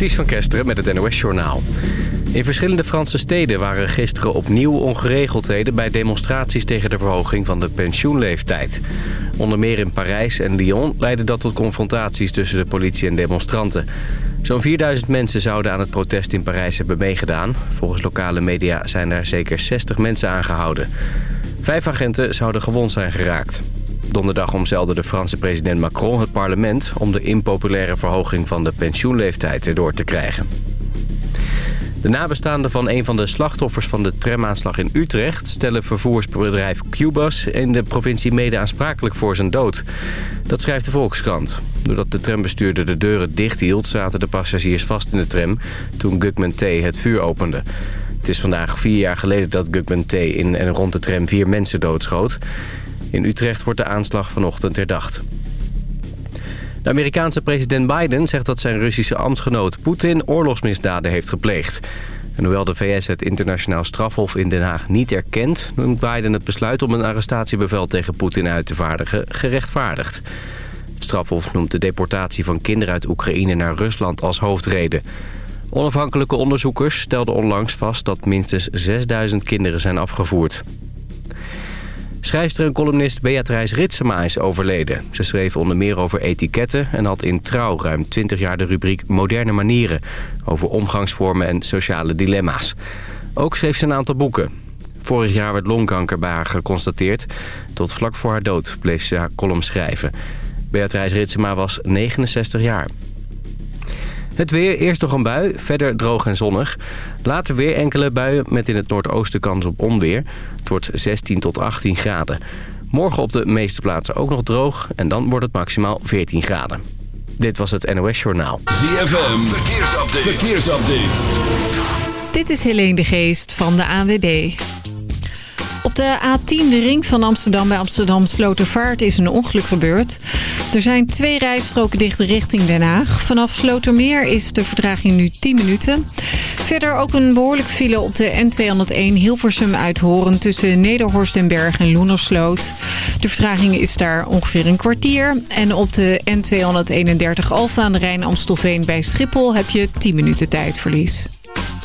Ties van Kesteren met het NOS-journaal. In verschillende Franse steden waren gisteren opnieuw ongeregeldheden... bij demonstraties tegen de verhoging van de pensioenleeftijd. Onder meer in Parijs en Lyon leidde dat tot confrontaties tussen de politie en demonstranten. Zo'n 4000 mensen zouden aan het protest in Parijs hebben meegedaan. Volgens lokale media zijn er zeker 60 mensen aangehouden. Vijf agenten zouden gewond zijn geraakt. Donderdag omzeilde de Franse president Macron het parlement... om de impopulaire verhoging van de pensioenleeftijd erdoor te krijgen. De nabestaanden van een van de slachtoffers van de tramaanslag in Utrecht... stellen vervoersbedrijf Cubus in de provincie mede aansprakelijk voor zijn dood. Dat schrijft de Volkskrant. Doordat de trambestuurder de deuren dicht hield... zaten de passagiers vast in de tram toen Gugman T. het vuur opende. Het is vandaag vier jaar geleden dat Gugman T. in en rond de tram vier mensen doodschoot. In Utrecht wordt de aanslag vanochtend herdacht. De Amerikaanse president Biden zegt dat zijn Russische ambtgenoot Poetin oorlogsmisdaden heeft gepleegd. En hoewel de VS het internationaal strafhof in Den Haag niet erkent... noemt Biden het besluit om een arrestatiebevel tegen Poetin uit te vaardigen gerechtvaardigd. Het strafhof noemt de deportatie van kinderen uit Oekraïne naar Rusland als hoofdreden. Onafhankelijke onderzoekers stelden onlangs vast dat minstens 6000 kinderen zijn afgevoerd. Schrijfster en columnist Beatrice Ritsema is overleden. Ze schreef onder meer over etiketten en had in Trouw ruim 20 jaar de rubriek Moderne Manieren... over omgangsvormen en sociale dilemma's. Ook schreef ze een aantal boeken. Vorig jaar werd longkanker bij haar geconstateerd. Tot vlak voor haar dood bleef ze haar column schrijven. Beatrice Ritsema was 69 jaar. Het weer, eerst nog een bui, verder droog en zonnig. Later weer enkele buien met in het noordoosten kans op onweer. Het wordt 16 tot 18 graden. Morgen op de meeste plaatsen ook nog droog en dan wordt het maximaal 14 graden. Dit was het NOS Journaal. ZFM, verkeersupdate. verkeersupdate. Dit is Helene de Geest van de ANWB. De A10, de ring van Amsterdam bij Amsterdam Slotervaart, is een ongeluk gebeurd. Er zijn twee rijstroken dicht richting Den Haag. Vanaf Slotermeer is de vertraging nu 10 minuten. Verder ook een behoorlijk file op de N201 Hilversum uit Horen... tussen Nederhorst en Berg en Loenersloot. De vertraging is daar ongeveer een kwartier. En op de N231 Alfa aan de Rijn Amstelveen bij Schiphol... heb je 10 minuten tijdverlies.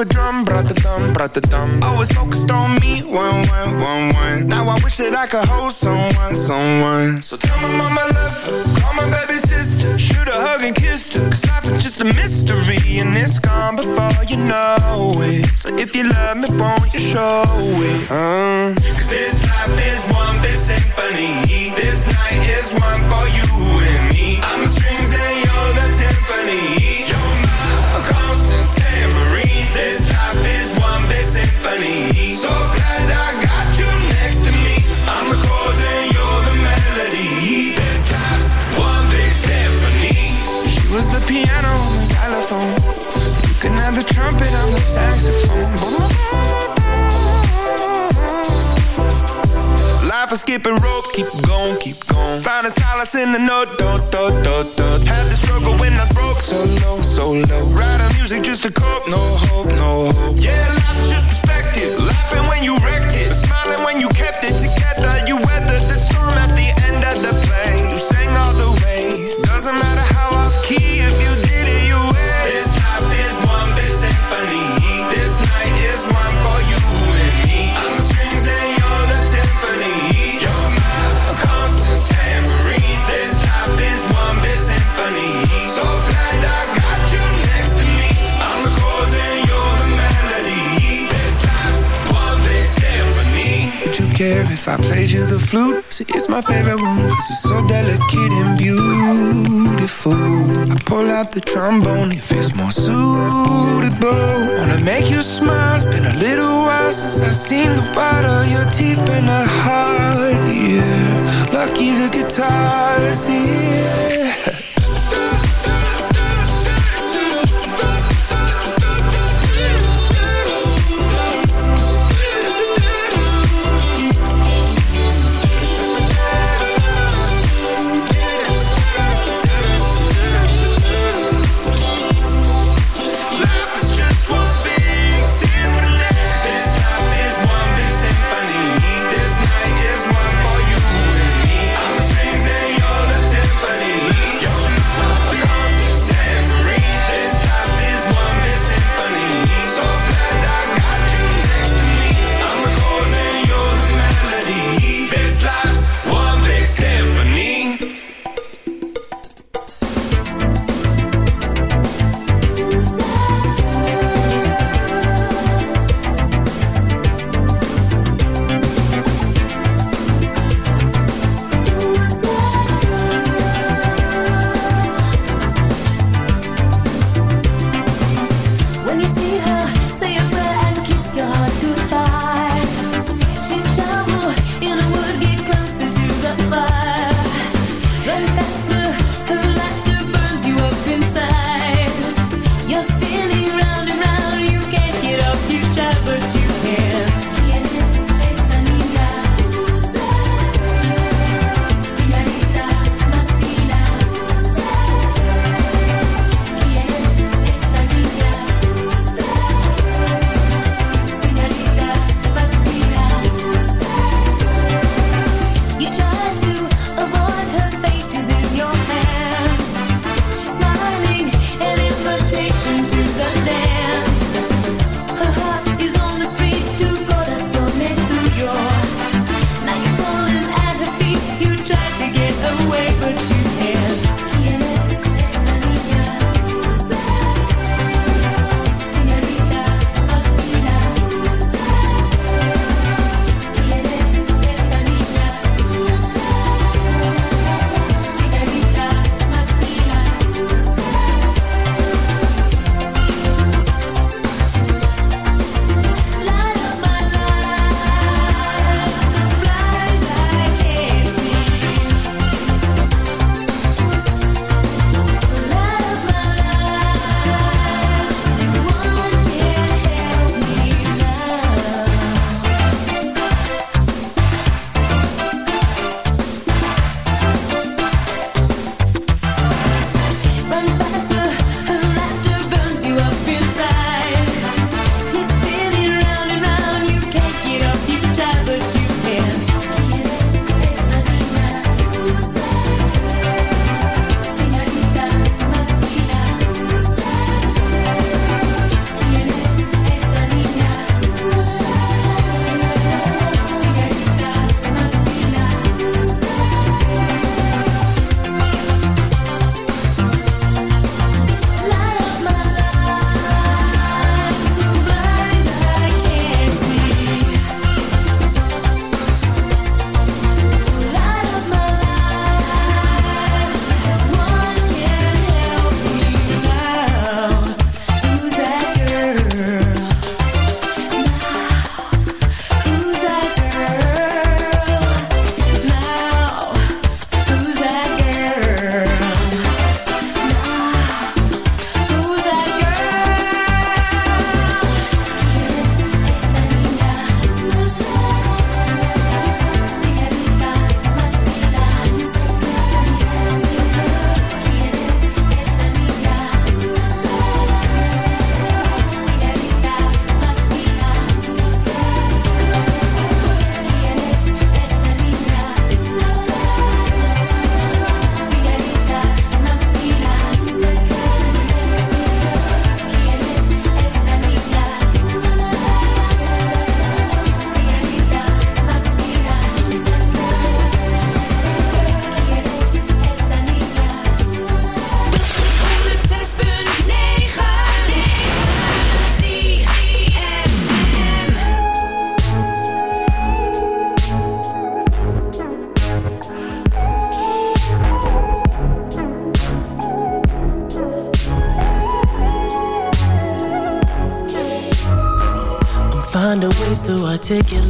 a drum, brat-a-dum, thumb. Always focused on me, one, one, one, one. Now I wish that I could hold someone, someone. So tell my mama love her, call my baby sister Shoot a hug and kiss her, cause life is just a mystery And it's gone before you know it. So if you love me, won't you show it, uh. Cause this life is one big symphony. This night is one for you and me. I'm in the note, don't the trombone if it's more suitable. Wanna make you smile, it's been a little while since I've seen the bottom. of your teeth, been a hard year. Lucky the guitar's here.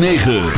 9.